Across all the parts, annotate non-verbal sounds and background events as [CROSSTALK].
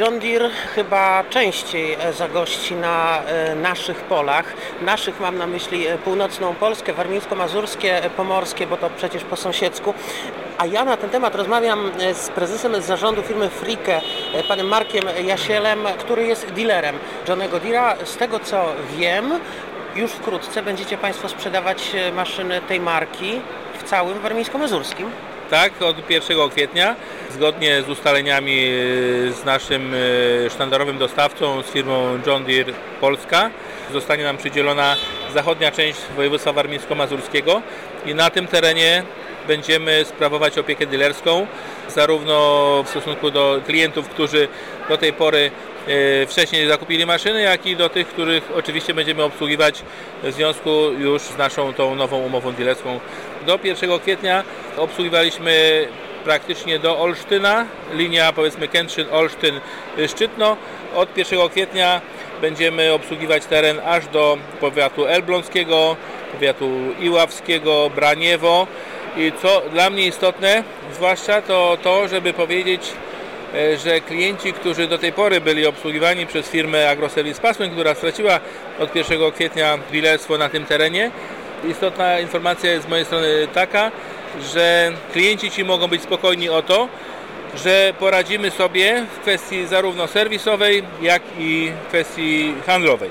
John Deere chyba częściej e, zagości na e, naszych polach. Naszych mam na myśli e, północną Polskę, warmińsko-mazurskie, pomorskie, bo to przecież po sąsiedzku. A ja na ten temat rozmawiam z prezesem zarządu firmy Frike, panem Markiem Jasielem, który jest dealerem Johnego Deera. Z tego co wiem, już wkrótce będziecie Państwo sprzedawać maszyny tej marki w całym warmińsko-mazurskim. Tak, od 1 kwietnia, zgodnie z ustaleniami e, z naszym e, sztandarowym dostawcą, z firmą John Deere Polska, zostanie nam przydzielona zachodnia część województwa warmińsko-mazurskiego i na tym terenie będziemy sprawować opiekę dealerską, zarówno w stosunku do klientów, którzy do tej pory e, wcześniej zakupili maszyny, jak i do tych, których oczywiście będziemy obsługiwać w związku już z naszą tą nową umową dealerską. Do 1 kwietnia obsługiwaliśmy praktycznie do Olsztyna, linia powiedzmy Kętrzyn-Olsztyn-Szczytno. Od 1 kwietnia będziemy obsługiwać teren aż do powiatu elbląskiego, powiatu iławskiego, Braniewo i co dla mnie istotne, zwłaszcza to to, żeby powiedzieć, e, że klienci, którzy do tej pory byli obsługiwani przez firmę AgroService Pasmen, która straciła od 1 kwietnia dealerstwo na tym terenie, istotna informacja jest z mojej strony taka, że klienci ci mogą być spokojni o to, że poradzimy sobie w kwestii zarówno serwisowej, jak i kwestii handlowej.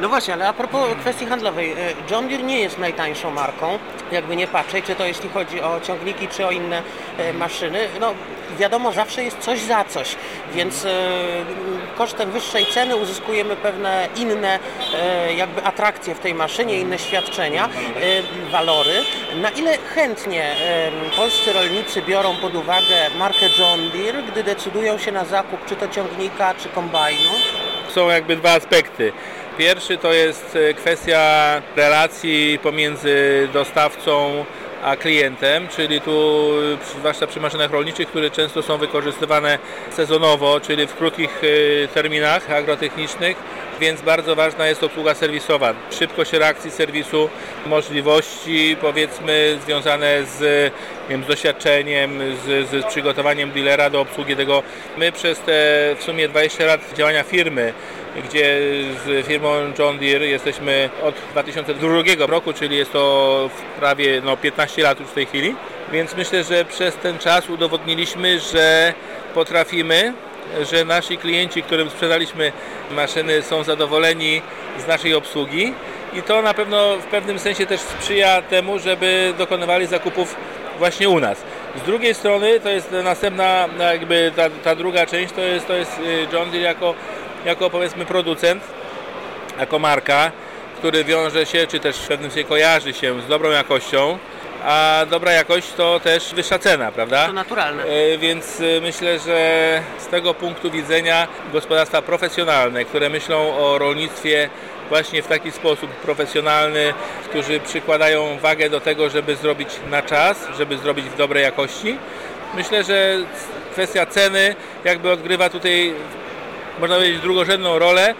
No właśnie, ale a propos kwestii handlowej, e, John Deere nie jest najtańszą marką, jakby nie patrzeć, czy to jeśli chodzi o ciągniki, czy o inne e, maszyny. No wiadomo, zawsze jest coś za coś, więc e, kosztem wyższej ceny uzyskujemy pewne inne jakby atrakcje w tej maszynie, inne świadczenia, walory. Na ile chętnie polscy rolnicy biorą pod uwagę markę John Deere, gdy decydują się na zakup czy to ciągnika, czy kombajnu? Są jakby dwa aspekty. Pierwszy to jest e, kwestia relacji pomiędzy dostawcą a klientem, czyli tu zwłaszcza przy maszynach rolniczych, które często są wykorzystywane sezonowo, czyli w krótkich e, terminach agrotechnicznych, więc bardzo ważna jest obsługa serwisowa. Szybkość reakcji serwisu, możliwości powiedzmy związane z, wiem, z doświadczeniem, z, z przygotowaniem dealera do obsługi tego. My przez te w sumie 20 lat działania firmy gdzie z firmą John Deere jesteśmy od 2002 roku, czyli jest to prawie no, 15 lat już w tej chwili. Więc myślę, że przez ten czas udowodniliśmy, że potrafimy, że nasi klienci, którym sprzedaliśmy maszyny są zadowoleni z naszej obsługi i to na pewno w pewnym sensie też sprzyja temu, żeby dokonywali zakupów właśnie u nas. Z drugiej strony to jest następna, jakby ta, ta druga część, to jest, to jest y, John Deere jako jako powiedzmy producent, jako marka, który wiąże się, czy też w pewnym sensie kojarzy się z dobrą jakością, a dobra jakość to też wyższa cena, prawda? To naturalne. E, więc e, myślę, że z tego punktu widzenia gospodarstwa profesjonalne, które myślą o rolnictwie właśnie w taki sposób profesjonalny, którzy przykładają wagę do tego, żeby zrobić na czas, żeby zrobić w dobrej jakości. Myślę, że kwestia ceny jakby odgrywa tutaj można powiedzieć, drugorzędną rolę,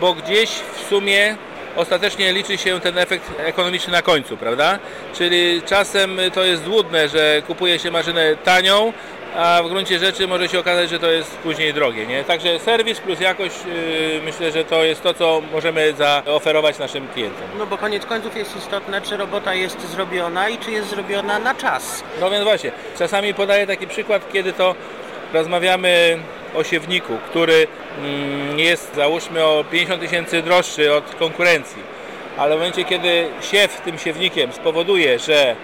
bo gdzieś w sumie ostatecznie liczy się ten efekt ekonomiczny na końcu, prawda? Czyli czasem to jest złudne, że kupuje się maszynę tanią, a w gruncie rzeczy może się okazać, że to jest później drogie. Nie? Także serwis plus jakość yy, myślę, że to jest to, co możemy zaoferować naszym klientom. No bo koniec końców jest istotne, czy robota jest zrobiona i czy jest zrobiona na czas. No więc właśnie, czasami podaję taki przykład, kiedy to rozmawiamy o siewniku, który mm, jest załóżmy o 50 tysięcy droższy od konkurencji, ale w momencie kiedy siew tym siewnikiem spowoduje, że,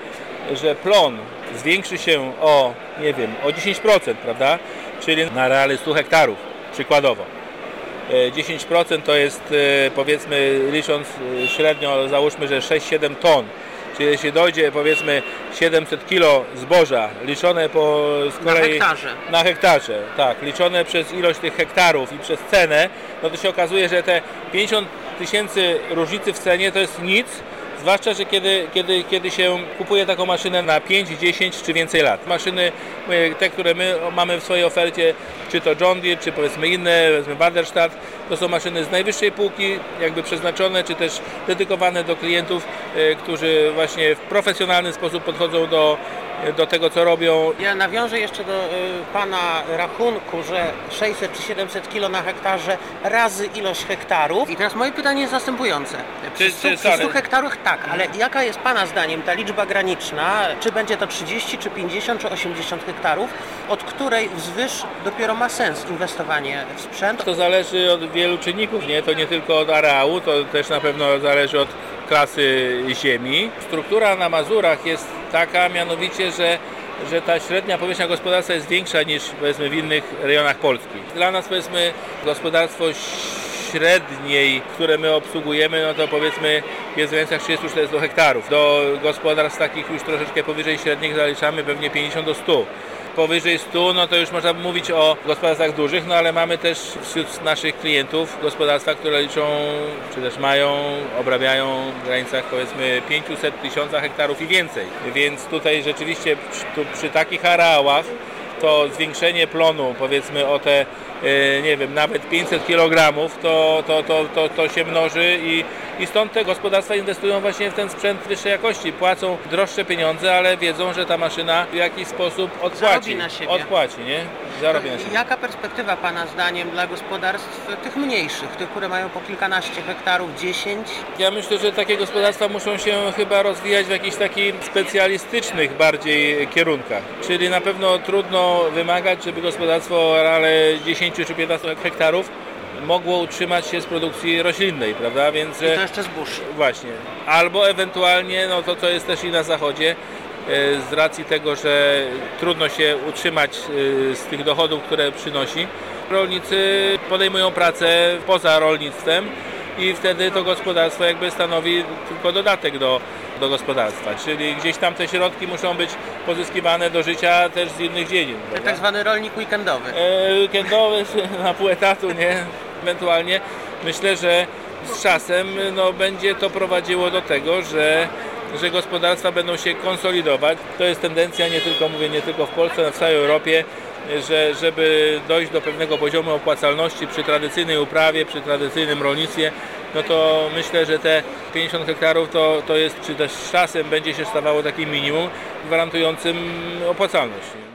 że plon zwiększy się o, nie wiem, o 10%, prawda, czyli na reale 100 hektarów przykładowo, 10% e, to jest e, powiedzmy licząc e, średnio załóżmy, że 6-7 ton Czyli jeśli dojdzie powiedzmy 700 kg zboża liczone po z kolei na hektarze. na hektarze, tak, liczone przez ilość tych hektarów i przez cenę, no to się okazuje, że te 50 tysięcy różnicy w cenie to jest nic, zwłaszcza, że kiedy, kiedy, kiedy się kupuje taką maszynę na 5, 10 czy więcej lat. Maszyny, te, które my mamy w swojej ofercie, czy to John Deere, czy powiedzmy inne, powiedzmy Baderstadt, to są maszyny z najwyższej półki, jakby przeznaczone, czy też dedykowane do klientów, e, którzy właśnie w profesjonalny sposób podchodzą do do tego, co robią. Ja nawiążę jeszcze do y, Pana rachunku, że 600 czy 700 kilo na hektarze razy ilość hektarów. I teraz moje pytanie jest następujące. Przy, Czy- stu, czy- przy 100 sorry. hektarach tak, ale jaka jest Pana zdaniem ta liczba graniczna? Czy będzie to 30, czy 50, czy 80 hektarów, od której wzwyż dopiero ma sens inwestowanie w sprzęt? To zależy od wielu czynników, nie? To nie tylko od areału, to też na pewno zależy od klasy ziemi. Struktura na Mazurach jest taka mianowicie, że że ta średnia powierzchnia gospodarstwa jest większa niż powiedzmy w innych rejonach Polski. Dla nas powiedzmy gospodarstwo średniej, które my obsługujemy, no to powiedzmy jest w granicach 30-40 hektarów. Do gospodarstw takich już troszeczkę powyżej średnich zaliczamy pewnie 50 do 100 powyżej 100, no to już można mówić o gospodarstwach dużych, no ale mamy też wśród naszych klientów gospodarstwa, które liczą, czy też mają, obrabiają w granicach powiedzmy 500 tysiąca hektarów i więcej. Więc tutaj rzeczywiście przy, przy takich areałach to zwiększenie plonu powiedzmy o te e, nie wiem, nawet 500 kg to, to, to, to, to się mnoży i, i stąd te gospodarstwa inwestują właśnie w ten sprzęt wyższej jakości. Płacą droższe pieniądze, ale wiedzą, że ta maszyna w jakiś sposób odpłaci. Zarobi na siebie. Odpłaci, nie? Zarobi na siebie. Jaka perspektywa Pana zdaniem dla gospodarstw tych mniejszych, tych, które mają po kilkanaście hektarów, 10? Ja myślę, że takie gospodarstwa muszą się chyba rozwijać w jakichś takich specjalistycznych bardziej kierunkach. Czyli na pewno trudno wymagać, żeby gospodarstwo o areale 10 czy 15 hektarów mogło utrzymać się z produkcji roślinnej, prawda? Więc I to jeszcze zbóż. Właśnie. Albo ewentualnie, no to co jest też i na zachodzie, e, z racji tego, że trudno się utrzymać e, z tych dochodów, które przynosi, rolnicy podejmują pracę poza rolnictwem i wtedy to gospodarstwo jakby stanowi tylko dodatek do, do gospodarstwa. Czyli gdzieś tam te środki muszą być pozyskiwane do życia też z innych dziedzin. Tak zwany rolnik weekendowy. E, weekendowy [LAUGHS] na pół etatu, nie? Ewentualnie myślę, że z czasem no, będzie to prowadziło do tego, że, że gospodarstwa będą się konsolidować. To jest tendencja nie tylko, mówię, nie tylko w Polsce, ale w całej Europie, że żeby dojść do pewnego poziomu opłacalności przy tradycyjnej uprawie, przy tradycyjnym rolnictwie, no to myślę, że te 50 hektarów to, to jest, czy też czasem będzie się stawało takim minimum gwarantującym opłacalność.